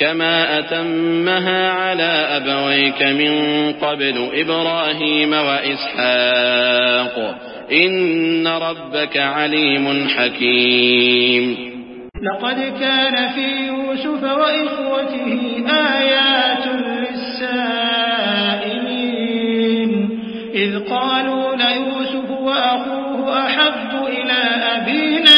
كما أتمها على أبويك من قبل إبراهيم وإسحاق إن ربك عليم حكيم. لقد كان في يوسف وإخوته آيات للسائلين إذ قالوا ليوسف وأخوه أحب إلى أبينا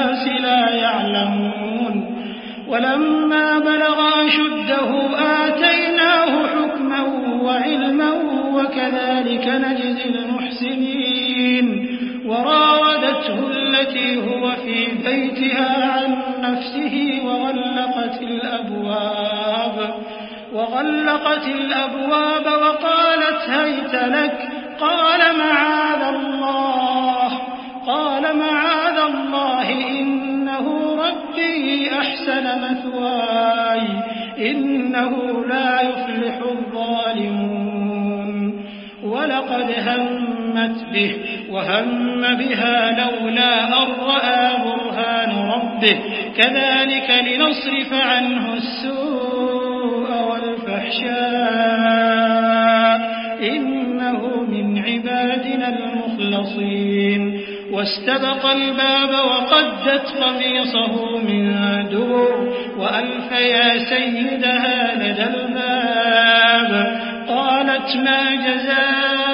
بيتها عن نفسه وغلقت الأبواب وغلقت الأبواب وقالت هيت لك قال معاذ الله قال معاذ الله إنه ربي أحسن مثواي إنه لا يفلح الظالمون ولقد همت به وهم بها لولا أن رأى برهان ربه. كذلك لنصرف عنه السوء والفحشاء. إنه من عبادنا المخلصين. واستبق الباب وقدت قميصه من دور وألف يا سيدها لدى الباب. قالت ما جزاء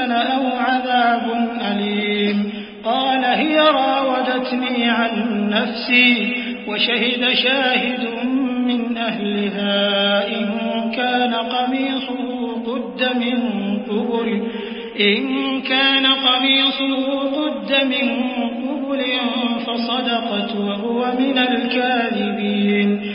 يسجن أو عذاب أليم قال هي راودتني عن نفسي وشهد شاهد من أهلها إن كان قميصه قد من قبل إن كان قميصه قد من قبل فصدقت وهو من الكاذبين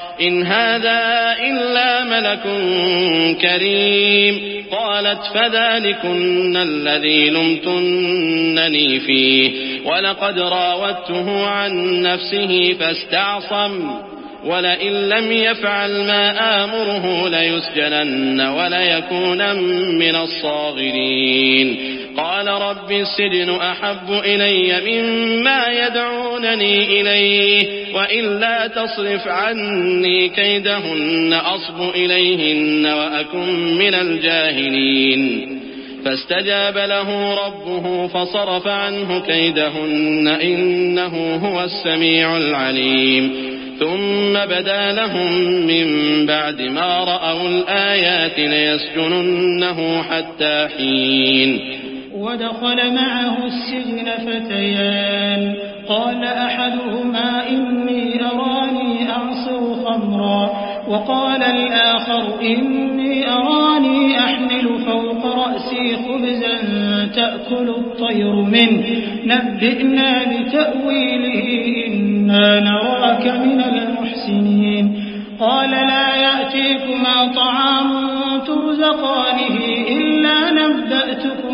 إن هذا إلا ملك كريم. قالت فذلكن الذي لمتنني فيه. ولقد راودته عن نفسه فاستعصم. ولئن لم يفعل ما آمره ليسجنن وليكون من الصاغرين. قال رب السجن أحب إلي مما يدعونني إليه وإلا تصرف عني كيدهن أصب إليهن وأكن من الجاهلين. فاستجاب له ربه فصرف عنه كيدهن إنه هو السميع العليم. ثم بدا لهم من بعد ما رأوا الآيات ليسجننه حتى حين. ودخل معه السجن فتيان. قال أحدهما إني أراني أعصر خمرا. وقال الآخر إني أراني أحمل فوق رأسي خبزا تأكل الطير منه. نبئنا بتأويله إنا نراك من المحسنين. قال لا يأتيكما طعام ترزقانه إلا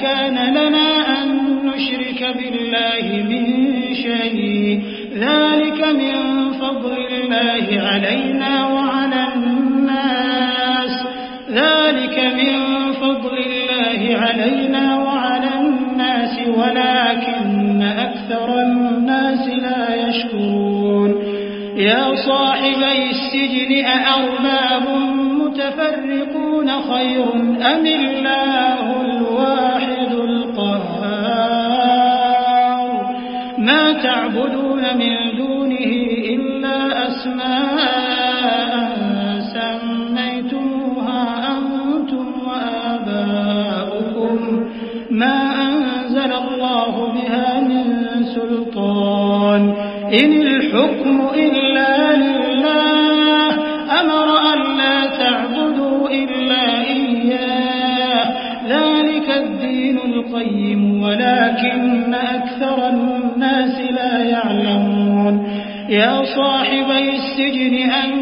كان لنا أن نشرك بالله من شيء. ذلك من فضل الله علينا وعلى الناس. ذلك من فضل الله علينا وعلى الناس ولكن أكثر الناس لا يشكرون. يا صاحبي السجن أأرباب متفرقون خير أم الله الواحد؟ تعبدون من دونه إلا أسماء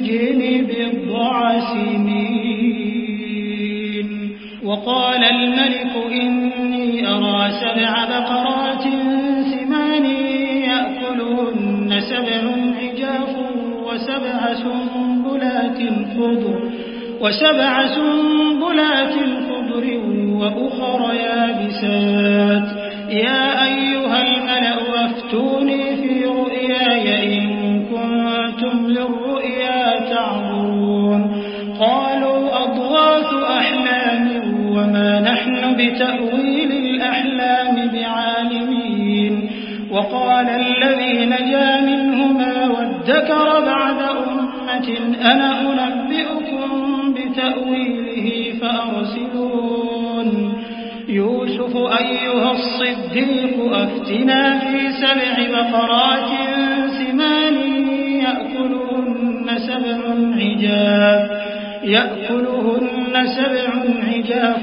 بضع سنين وقال الملك إني أرى سبع بقرات سمان يأكلهن سبع عجاف وسبع سنبلات خضر وسبع سنبلات خضر وأخر يابسات. يا وقال الذي نجا منهما وادكر بعد أمة أنا أنبئكم بتأويله فأرسلون. يوسف أيها الصديق أفتنا في سبع بقرات سمان يأكلهن سبع عجاف يأكلهن سبع عجاف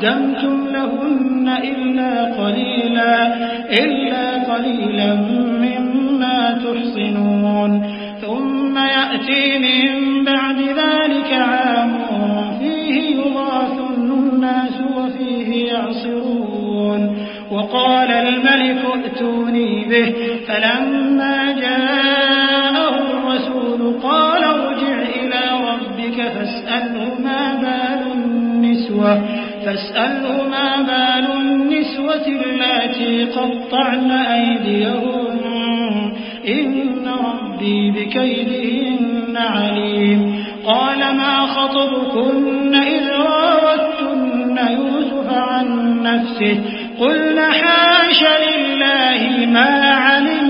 قدمتم لهن إلا قليلا, إلا قليلا مما تحصنون ثم يأتي من فاسأله ما بال النسوة التي قطعن أيديهن. إن ربي بكيدهن عليم. قال ما خطبكن إذ راوتن يوسف عن نفسه؟ قلنا حاش لله ما علمنا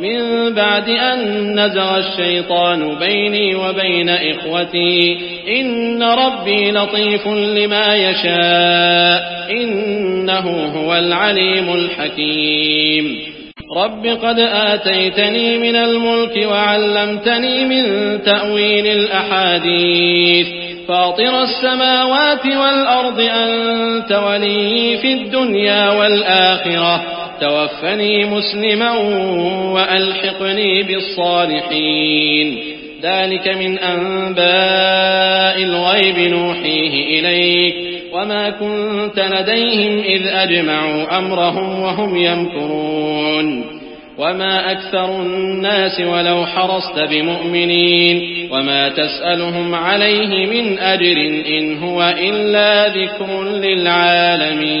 من بعد أن نزغ الشيطان بيني وبين إخوتي. إن ربي لطيف لما يشاء. إنه هو العليم الحكيم. رب قد آتيتني من الملك وعلمتني من تأويل الأحاديث. فاطر السماوات والأرض أنت ولي في الدنيا والآخرة. توفني مسلما وألحقني بالصالحين. ذلك من أنباء الغيب نوحيه إليك. وما كنت لديهم إذ أجمعوا أمرهم وهم يمكرون. وما أكثر الناس ولو حرصت بمؤمنين. وما تسألهم عليه من أجر إن هو إلا ذكر للعالمين.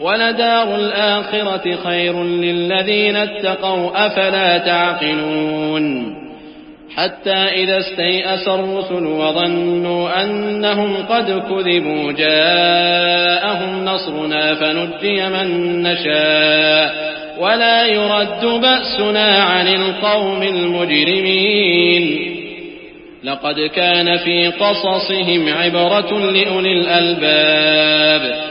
ولدار الآخرة خير للذين اتقوا أفلا تعقلون؟ حتى إذا استيأس الرسل وظنوا أنهم قد كذبوا جاءهم نصرنا فنجي من نشاء. ولا يرد بأسنا عن القوم المجرمين. لقد كان في قصصهم عبرة لأولي الألباب.